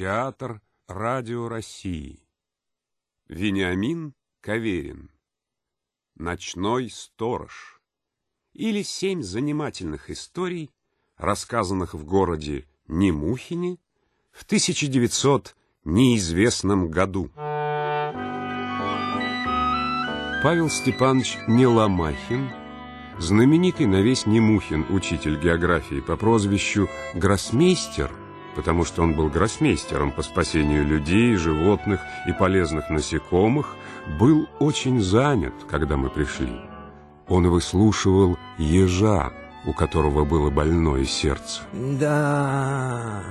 Театр Радио России. Вениамин Каверин. Ночной сторож. Или семь занимательных историй, рассказанных в городе Немухине в 1900 неизвестном году. Павел Степанович Неломахин, знаменитый на весь Немухин учитель географии по прозвищу Гроссмейстер, потому что он был гроссмейстером по спасению людей, животных и полезных насекомых, был очень занят, когда мы пришли. Он выслушивал ежа, у которого было больное сердце. Да,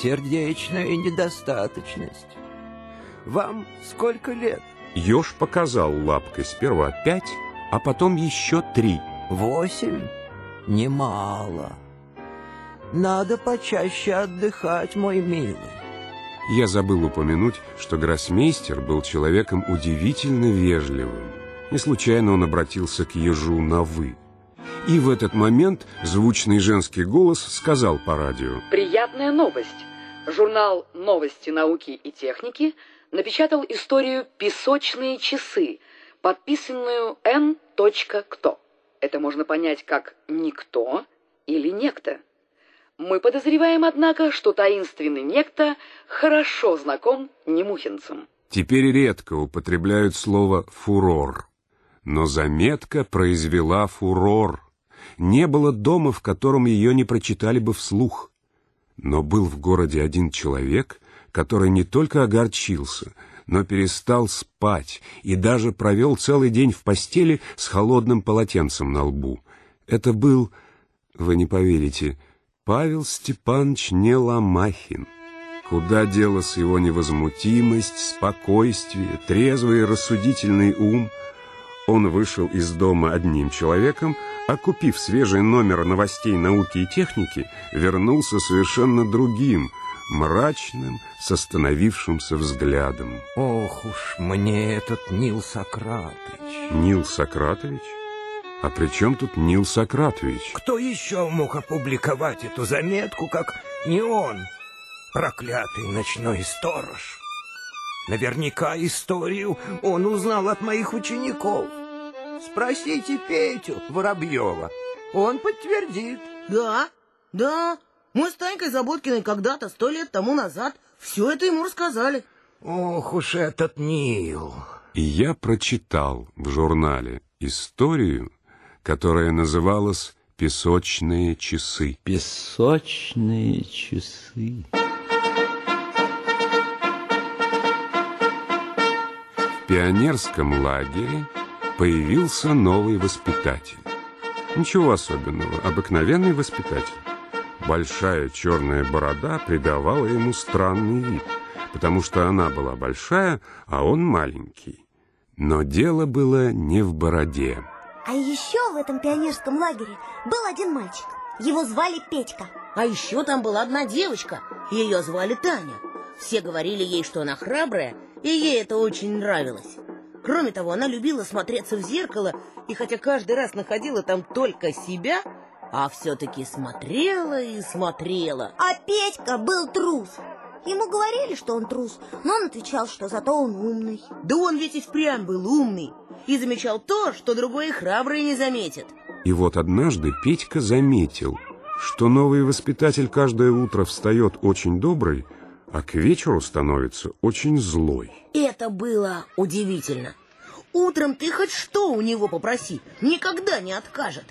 сердечная недостаточность. Вам сколько лет? Еж показал лапкой сперва пять, а потом еще три. Восемь? Немало. Надо почаще отдыхать, мой милый. Я забыл упомянуть, что гроссмейстер был человеком удивительно вежливым. Не случайно он обратился к ежу на «вы». И в этот момент звучный женский голос сказал по радио. Приятная новость. Журнал «Новости науки и техники» напечатал историю «Песочные часы», подписанную Н. Кто. Это можно понять как «никто» или «некто». Мы подозреваем, однако, что таинственный некто хорошо знаком немухинцам. Теперь редко употребляют слово «фурор». Но заметка произвела фурор. Не было дома, в котором ее не прочитали бы вслух. Но был в городе один человек, который не только огорчился, но перестал спать и даже провел целый день в постели с холодным полотенцем на лбу. Это был, вы не поверите, Павел Степанович Неломахин. Куда делась его невозмутимость, спокойствие, трезвый и рассудительный ум? Он вышел из дома одним человеком, а купив свежий номер новостей науки и техники, вернулся совершенно другим, мрачным, с остановившимся взглядом. Ох уж мне этот Нил Сократович. Нил Сократович? А при чем тут Нил Сократович? Кто еще мог опубликовать эту заметку, как не он, проклятый ночной сторож? Наверняка историю он узнал от моих учеников. Спросите Петю Воробьева, он подтвердит. Да, да, мы с Танькой Заботкиной когда-то, сто лет тому назад, все это ему рассказали. Ох уж этот Нил. И я прочитал в журнале историю, которая называлась «Песочные часы». Песочные часы. В пионерском лагере появился новый воспитатель. Ничего особенного, обыкновенный воспитатель. Большая черная борода придавала ему странный вид, потому что она была большая, а он маленький. Но дело было не в бороде. А еще в этом пионерском лагере был один мальчик. Его звали Петька. А еще там была одна девочка. Ее звали Таня. Все говорили ей, что она храбрая, и ей это очень нравилось. Кроме того, она любила смотреться в зеркало, и хотя каждый раз находила там только себя, а все-таки смотрела и смотрела. А Петька был трус. Ему говорили, что он трус, но он отвечал, что зато он умный. Да он ведь и впрямь был умный и замечал то, что другой храбрый не заметит. И вот однажды Петька заметил, что новый воспитатель каждое утро встает очень добрый, а к вечеру становится очень злой. Это было удивительно. Утром ты хоть что у него попроси, никогда не откажет.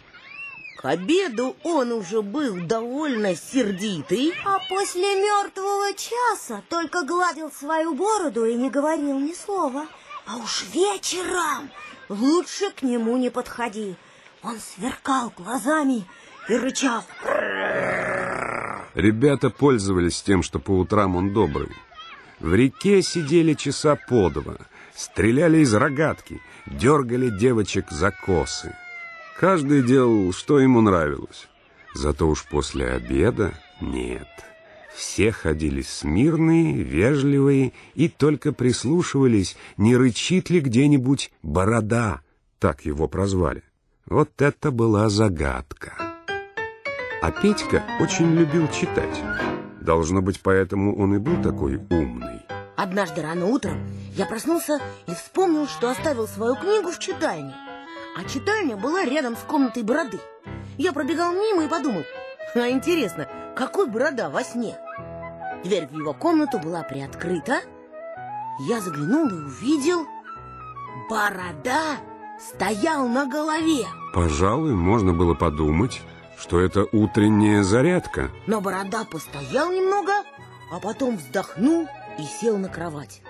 К обеду он уже был довольно сердитый. А после мертвого часа только гладил свою бороду и не говорил ни слова. А уж вечером лучше к нему не подходи. Он сверкал глазами и рычал. Ребята пользовались тем, что по утрам он добрый. В реке сидели часа по два, стреляли из рогатки, дергали девочек за косы. Каждый делал, что ему нравилось. Зато уж после обеда нет. Все ходили смирные, вежливые и только прислушивались, не рычит ли где-нибудь борода, так его прозвали. Вот это была загадка. А Петька очень любил читать. Должно быть, поэтому он и был такой умный. Однажды рано утром я проснулся и вспомнил, что оставил свою книгу в читальне. А читальня была рядом с комнатой бороды. Я пробегал мимо и подумал, а интересно, какой борода во сне? Дверь в его комнату была приоткрыта. Я заглянул и увидел, борода стоял на голове. Пожалуй, можно было подумать, что это утренняя зарядка. Но борода постоял немного, а потом вздохнул и сел на кровать.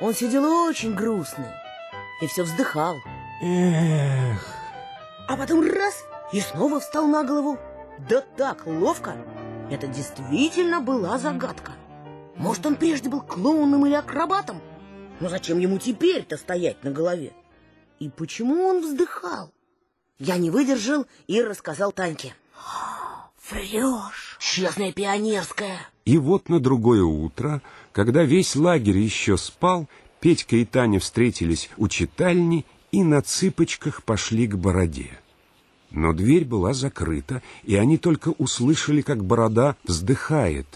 Он сидел очень грустный и все вздыхал. Эх, А потом раз и снова встал на голову. Да так ловко. Это действительно была загадка. Может, он прежде был клоуном или акробатом? Но зачем ему теперь-то стоять на голове? И почему он вздыхал? Я не выдержал и рассказал Таньке. Врешь. Честная пионерская. И вот на другое утро, когда весь лагерь еще спал, Петька и Таня встретились у читальни и на цыпочках пошли к бороде. Но дверь была закрыта, и они только услышали, как борода вздыхает.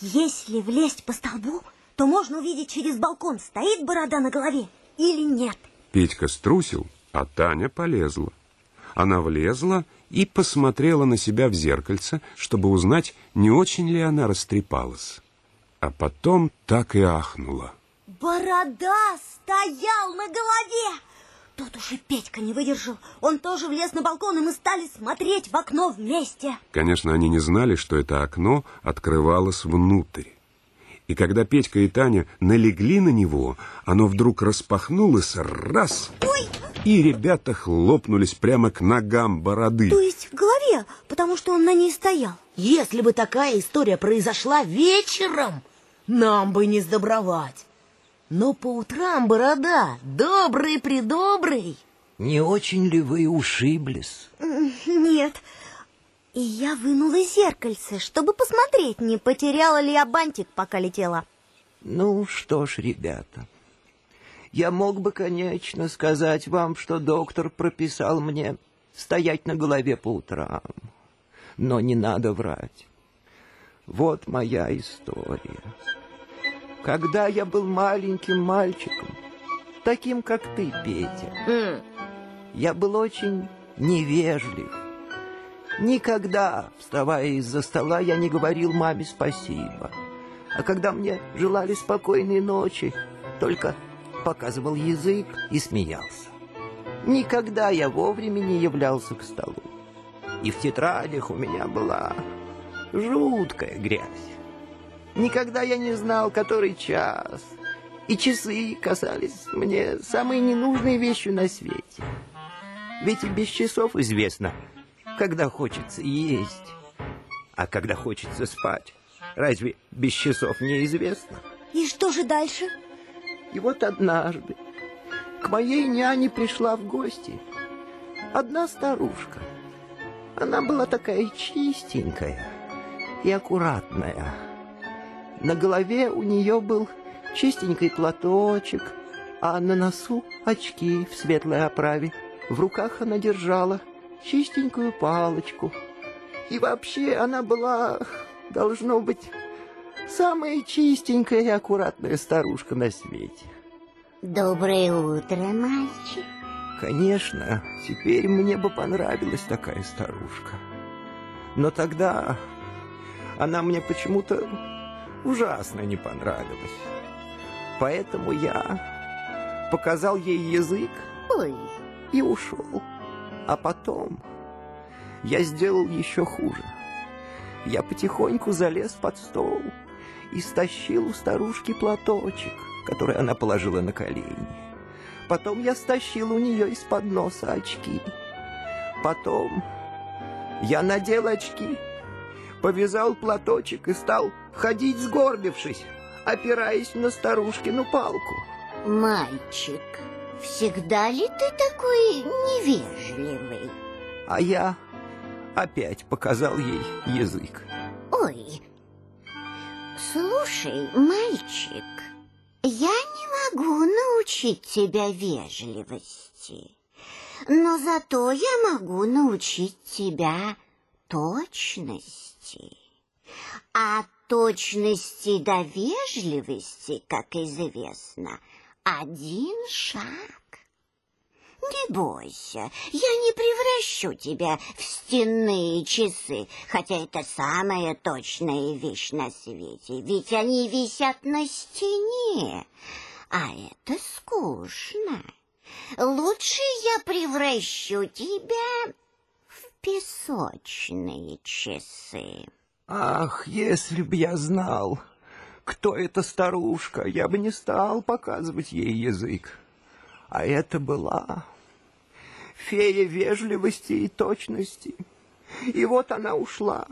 Если влезть по столбу, то можно увидеть через балкон, стоит борода на голове или нет. Петька струсил, а Таня полезла. Она влезла и посмотрела на себя в зеркальце, чтобы узнать, не очень ли она растрепалась. А потом так и ахнула. Борода стоял на голове. Тут уже Петька не выдержал. Он тоже влез на балкон, и мы стали смотреть в окно вместе. Конечно, они не знали, что это окно открывалось внутрь. И когда Петька и Таня налегли на него, оно вдруг распахнулось раз, и ребята хлопнулись прямо к ногам бороды. То есть в голове, потому что он на ней стоял. Если бы такая история произошла вечером, нам бы не сдобровать. Но по утрам борода добрый-предобрый. не очень ли вы ушиблись? Нет. И я вынула зеркальце, чтобы посмотреть, не потеряла ли я бантик, пока летела. Ну что ж, ребята, я мог бы, конечно, сказать вам, что доктор прописал мне стоять на голове по утрам. Но не надо врать. Вот моя история. Когда я был маленьким мальчиком, таким, как ты, Петя, М, я был очень невежлив. Никогда, вставая из-за стола, я не говорил маме спасибо. А когда мне желали спокойной ночи, только показывал язык и смеялся. Никогда я вовремя не являлся к столу. И в тетрадях у меня была жуткая грязь. Никогда я не знал, который час. И часы казались мне самой ненужной вещью на свете. Ведь и без часов известно, когда хочется есть, а когда хочется спать. Разве без часов неизвестно? И что же дальше? И вот однажды к моей няне пришла в гости одна старушка. Она была такая чистенькая и аккуратная. На голове у нее был чистенький платочек, а на носу очки в светлой оправе. В руках она держала чистенькую палочку. И вообще она была, должно быть, самая чистенькая и аккуратная старушка на свете. Доброе утро, мальчик. Конечно, теперь мне бы понравилась такая старушка. Но тогда она мне почему-то ужасно не понравилась. Поэтому я показал ей язык Ой, и ушел. А потом я сделал еще хуже. Я потихоньку залез под стол и стащил у старушки платочек, который она положила на колени. Потом я стащил у нее из-под носа очки. Потом я надел очки, повязал платочек и стал ходить сгорбившись, опираясь на старушкину палку. мальчик, всегда ли ты такой невежливый? А я опять показал ей язык. Ой, слушай, мальчик, я не могу научить тебя вежливости, но зато я могу научить тебя точности. А точности до вежливости, как известно, один шаг. Не бойся, я не превращу тебя в стенные часы, хотя это самая точная вещь на свете, ведь они висят на стене, а это скучно. Лучше я превращу тебя песочные часы. Ах, если б я знал, кто эта старушка, я бы не стал показывать ей язык. А это была фея вежливости и точности. И вот она ушла,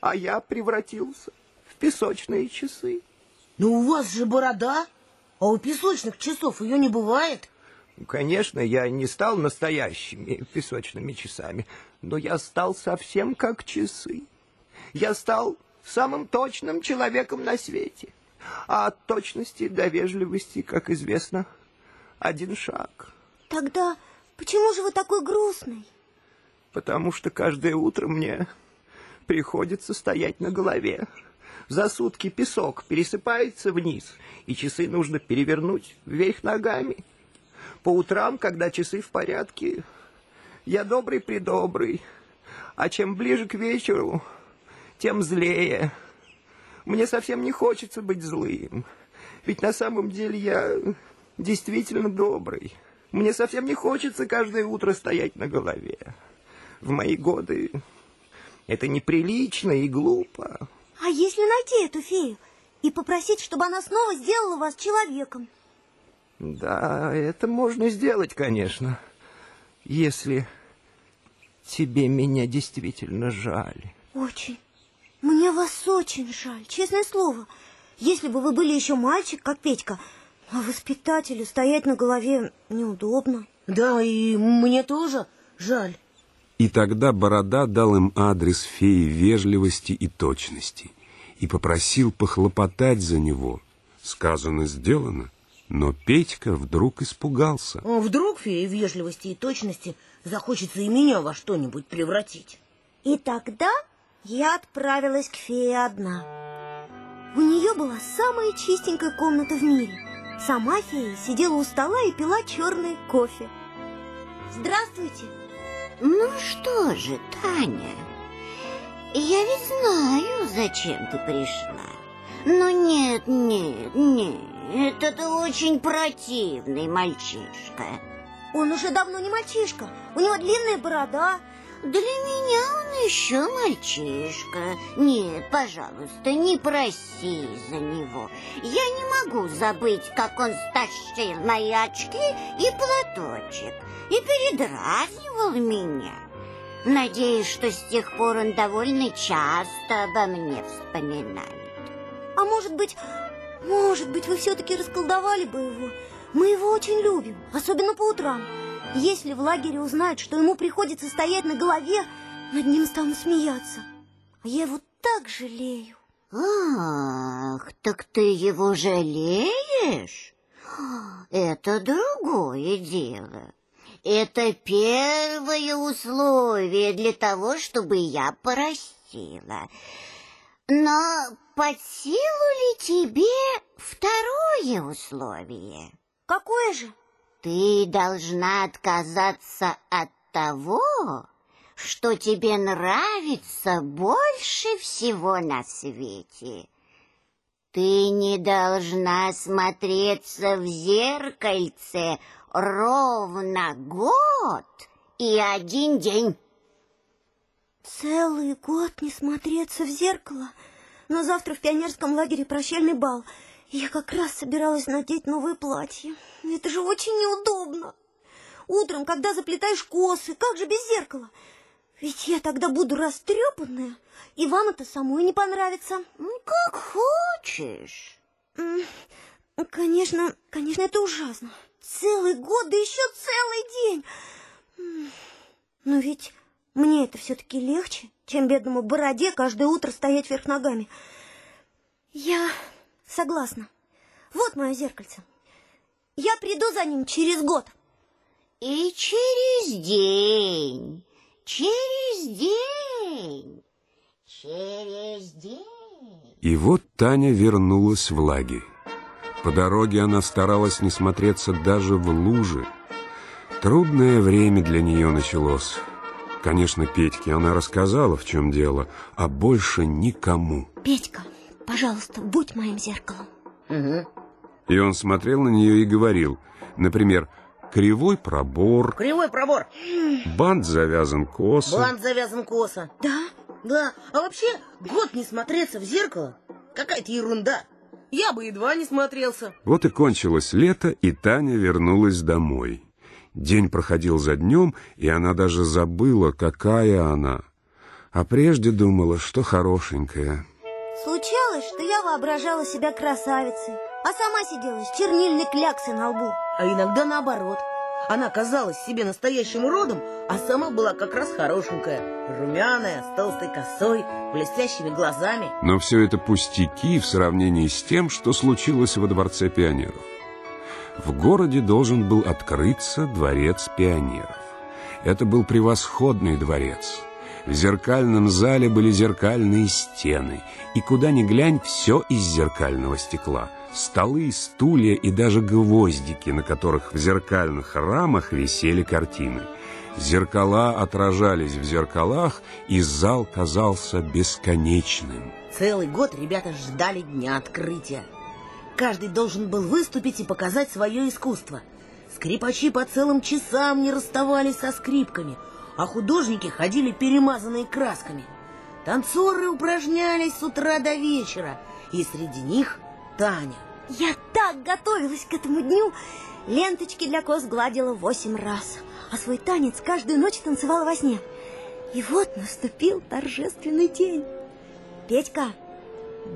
а я превратился в песочные часы. Но у вас же борода, а у песочных часов ее не бывает. Конечно, я не стал настоящими песочными часами, но я стал совсем как часы. Я стал самым точным человеком на свете. А от точности до вежливости, как известно, один шаг. Тогда почему же вы такой грустный? Потому что каждое утро мне приходится стоять на голове. За сутки песок пересыпается вниз, и часы нужно перевернуть вверх ногами. По утрам, когда часы в порядке, я добрый-предобрый, а чем ближе к вечеру, тем злее. Мне совсем не хочется быть злым, ведь на самом деле я действительно добрый. Мне совсем не хочется каждое утро стоять на голове. В мои годы это неприлично и глупо. А если найти эту фею и попросить, чтобы она снова сделала вас человеком? Да, это можно сделать, конечно, если тебе меня действительно жаль. Очень. Мне вас очень жаль, честное слово. Если бы вы были еще мальчик, как Петька, а воспитателю стоять на голове неудобно. Да, и мне тоже жаль. И тогда Борода дал им адрес феи вежливости и точности и попросил похлопотать за него. Сказано, сделано. Но Петька вдруг испугался. А Вдруг фея вежливости и точности захочется и меня во что-нибудь превратить. И тогда я отправилась к фее одна. У нее была самая чистенькая комната в мире. Сама фея сидела у стола и пила черный кофе. Здравствуйте. Ну что же, Таня, я ведь знаю, зачем ты пришла. Но нет, нет, нет, это очень противный мальчишка. Он уже давно не мальчишка. У него длинная борода. Для меня он еще мальчишка. Нет, пожалуйста, не проси за него. Я не могу забыть, как он стащил мои очки и платочек и передразнивал меня. Надеюсь, что с тех пор он довольно часто обо мне вспоминает. А может быть, может быть, вы все-таки расколдовали бы его? Мы его очень любим, особенно по утрам. Если в лагере узнают, что ему приходится стоять на голове, над ним станут смеяться. А я его так жалею. Ах, так ты его жалеешь? Это другое дело. Это первое условие для того, чтобы я простила. Но под силу ли тебе второе условие? Какое же? Ты должна отказаться от того, что тебе нравится больше всего на свете. Ты не должна смотреться в зеркальце ровно год и один день. Целый год не смотреться в зеркало. Но завтра в пионерском лагере прощальный бал. Я как раз собиралась надеть новое платье. Это же очень неудобно. Утром, когда заплетаешь косы, как же без зеркала? Ведь я тогда буду растрепанная, и вам это самой не понравится. Ну, как хочешь. Конечно, конечно, это ужасно. Целый год, да еще целый день. Но ведь мне это все-таки легче, чем бедному бороде каждое утро стоять вверх ногами. Я согласна. Вот мое зеркальце. Я приду за ним через год. И через день, через день. Через день. И вот Таня вернулась в лагерь. По дороге она старалась не смотреться даже в лужи. Трудное время для нее началось. Конечно, Петьке она рассказала, в чем дело, а больше никому. Петька, пожалуйста, будь моим зеркалом. Угу. И он смотрел на нее и говорил, например, «Кривой пробор, Кривой пробор. бант завязан косо». Бант завязан косо. Да? Да, а вообще год не смотреться в зеркало какая-то ерунда. Я бы едва не смотрелся. Вот и кончилось лето, и Таня вернулась домой. День проходил за днем, и она даже забыла, какая она. А прежде думала, что хорошенькая. Случалось, что я воображала себя красавицей, а сама сидела с чернильной кляксой на лбу. А иногда наоборот. Она казалась себе настоящим уродом, а сама была как раз хорошенькая. Румяная, с толстой косой, блестящими глазами. Но все это пустяки в сравнении с тем, что случилось во Дворце пионеров. В городе должен был открыться Дворец пионеров. Это был превосходный дворец. В зеркальном зале были зеркальные стены, и куда ни глянь, все из зеркального стекла. Столы, стулья и даже гвоздики, на которых в зеркальных рамах висели картины. Зеркала отражались в зеркалах, и зал казался бесконечным. Целый год ребята ждали дня открытия. Каждый должен был выступить и показать свое искусство. Скрипачи по целым часам не расставались со скрипками, а художники ходили перемазанные красками. Танцоры упражнялись с утра до вечера, и среди них Таня. Я так готовилась к этому дню. Ленточки для кос гладила восемь раз, а свой танец каждую ночь танцевала во сне. И вот наступил торжественный день. Петька,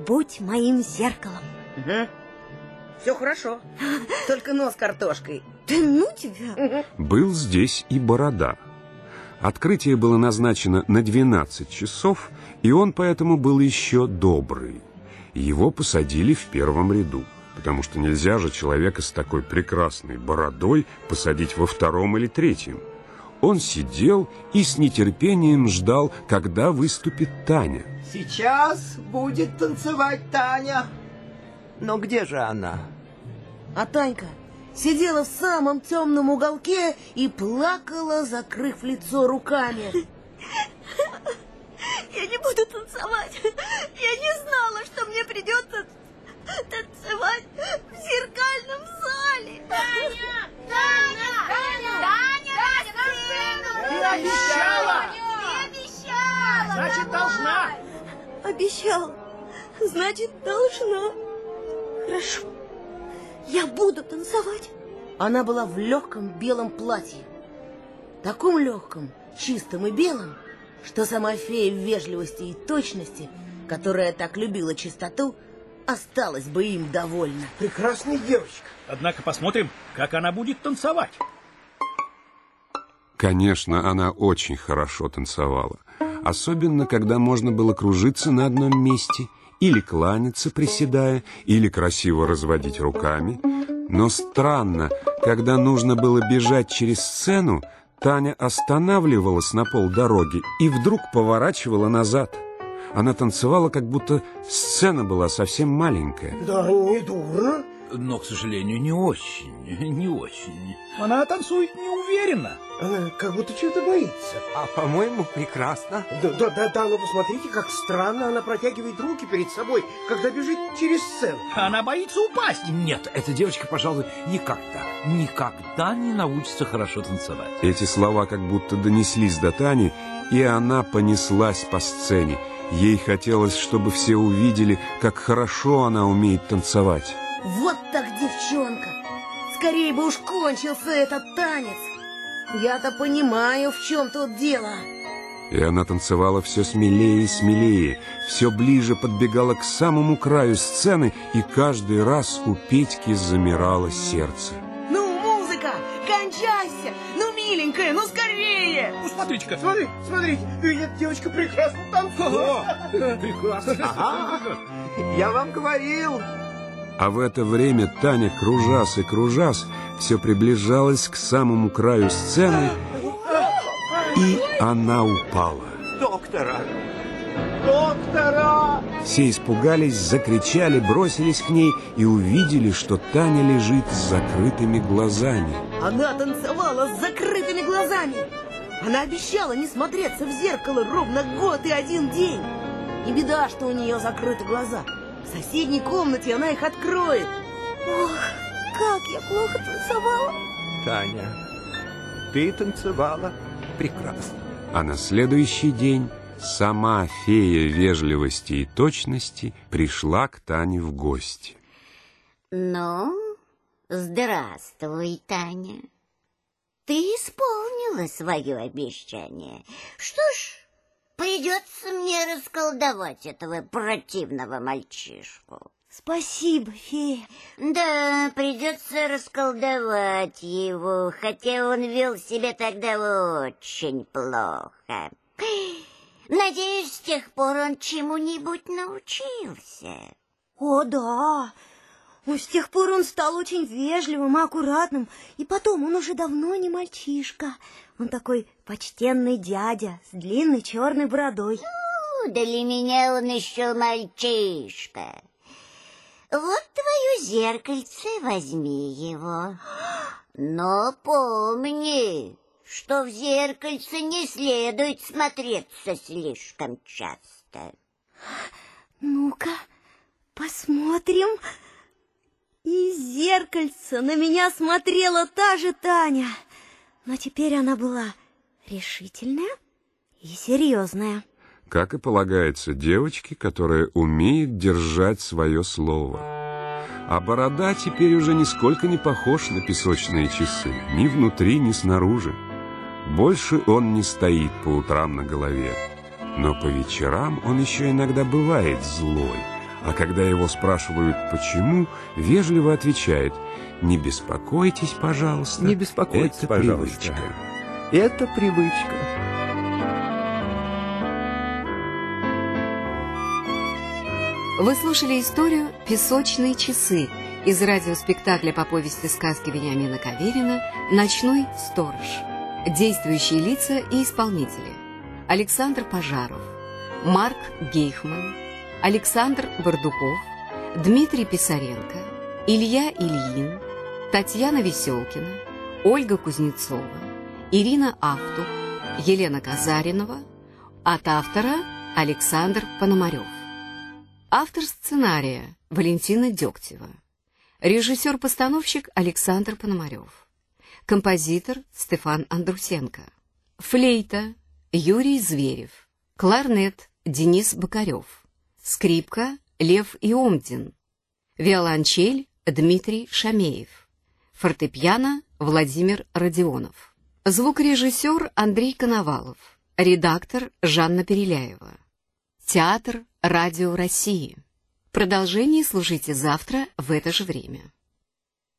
будь моим зеркалом. Угу. Все хорошо, только нос картошкой. Да ну тебя! Был здесь и Борода. Открытие было назначено на 12 часов, и он поэтому был еще добрый. Его посадили в первом ряду, потому что нельзя же человека с такой прекрасной бородой посадить во втором или третьем. Он сидел и с нетерпением ждал, когда выступит Таня. Сейчас будет танцевать Таня. Но где же она? А Танька сидела в самом темном уголке и плакала, закрыв лицо руками. Я не буду танцевать. Я не знала, что мне придется танцевать в зеркальном зале. Таня! Таня! Таня! Таня! Таня! Ты обещала! Ты обещала! Значит, должна! Обещала. Значит, должна. Хорошо. Я буду танцевать. Она была в легком белом платье. Таком легком, чистом и белом, что сама фея в вежливости и точности, которая так любила чистоту, осталась бы им довольна. Прекрасная девочка. Однако посмотрим, как она будет танцевать. Конечно, она очень хорошо танцевала. Особенно, когда можно было кружиться на одном месте, или кланяться, приседая, или красиво разводить руками. Но странно, когда нужно было бежать через сцену, Таня останавливалась на полдороги и вдруг поворачивала назад. Она танцевала, как будто сцена была совсем маленькая. Да, не дура. Но, к сожалению, не очень, не очень. Она танцует неуверенно. Она как будто чего-то боится. А, по-моему, прекрасно. Да, да, да, да, но посмотрите, как странно она протягивает руки перед собой, когда бежит через сцену. Она боится упасть. Нет, эта девочка, пожалуй, никогда, никогда не научится хорошо танцевать. Эти слова как будто донеслись до Тани, и она понеслась по сцене. Ей хотелось, чтобы все увидели, как хорошо она умеет танцевать. Вот так девчонка! Скорее бы уж кончился этот танец! Я-то понимаю, в чем тут дело. И она танцевала все смелее и смелее, все ближе подбегала к самому краю сцены, и каждый раз у Петьки замирало сердце. Ну, музыка, кончайся! Ну, миленькая, ну скорее! Ну, смотрите-ка. Смотри, смотрите, ведь эта девочка прекрасно танцует. Прекрасно. Ага. Я вам говорил. А в это время Таня, кружась и кружась, все приближалась к самому краю сцены, и она упала. Доктор, доктора! Доктора! Все испугались, закричали, бросились к ней и увидели, что Таня лежит с закрытыми глазами. Она танцевала с закрытыми глазами. Она обещала не смотреться в зеркало ровно год и один день. Не беда, что у нее закрыты глаза. В соседней комнате она их откроет. Ох, как я плохо танцевала. Таня, ты танцевала прекрасно. А на следующий день сама фея вежливости и точности пришла к Тане в гости. Ну, здравствуй, Таня. Ты исполнила свое обещание. Что ж, придется мне расколдовать этого противного мальчишку. Спасибо, фея. Да, придется расколдовать его, хотя он вел себя тогда очень плохо. Надеюсь, с тех пор он чему-нибудь научился. О, да. Ну, с тех пор он стал очень вежливым и аккуратным, и потом он уже давно не мальчишка. Он такой почтенный дядя с длинной черной бородой. Ну, для меня он еще мальчишка. Вот твое зеркальце, возьми его. Но помни, что в зеркальце не следует смотреться слишком часто. Ну-ка, посмотрим. Из зеркальца на меня смотрела та же Таня, но теперь она была решительная и серьезная. Как и полагается девочке, которая умеет держать свое слово. А борода теперь уже нисколько не похож на песочные часы, ни внутри, ни снаружи. Больше он не стоит по утрам на голове, но по вечерам он еще иногда бывает злой. А когда его спрашивают «почему?», вежливо отвечает «Не беспокойтесь, пожалуйста, Не беспокойтесь, это пожалуйста. привычка». Это привычка. Вы слушали историю «Песочные часы» из радиоспектакля по повести сказки Вениамина Каверина «Ночной сторож». Действующие лица и исполнители. Александр Пожаров, Марк Гейхман, Александр Бардуков, Дмитрий Писаренко, Илья Ильин, Татьяна Веселкина, Ольга Кузнецова, Ирина Автух, Елена Казаринова, от автора Александр Пономарев. Автор сценария Валентина Дегтева. Режиссер-постановщик Александр Пономарев. Композитор Стефан Андрусенко. Флейта Юрий Зверев. Кларнет Денис Бокарев. Скрипка Лев Иомдин. Виолончель Дмитрий Шамеев. Фортепиано Владимир Родионов. Звукорежиссер Андрей Коновалов. Редактор Жанна Переляева. Театр Радио России. Продолжение слушайте завтра в это же время.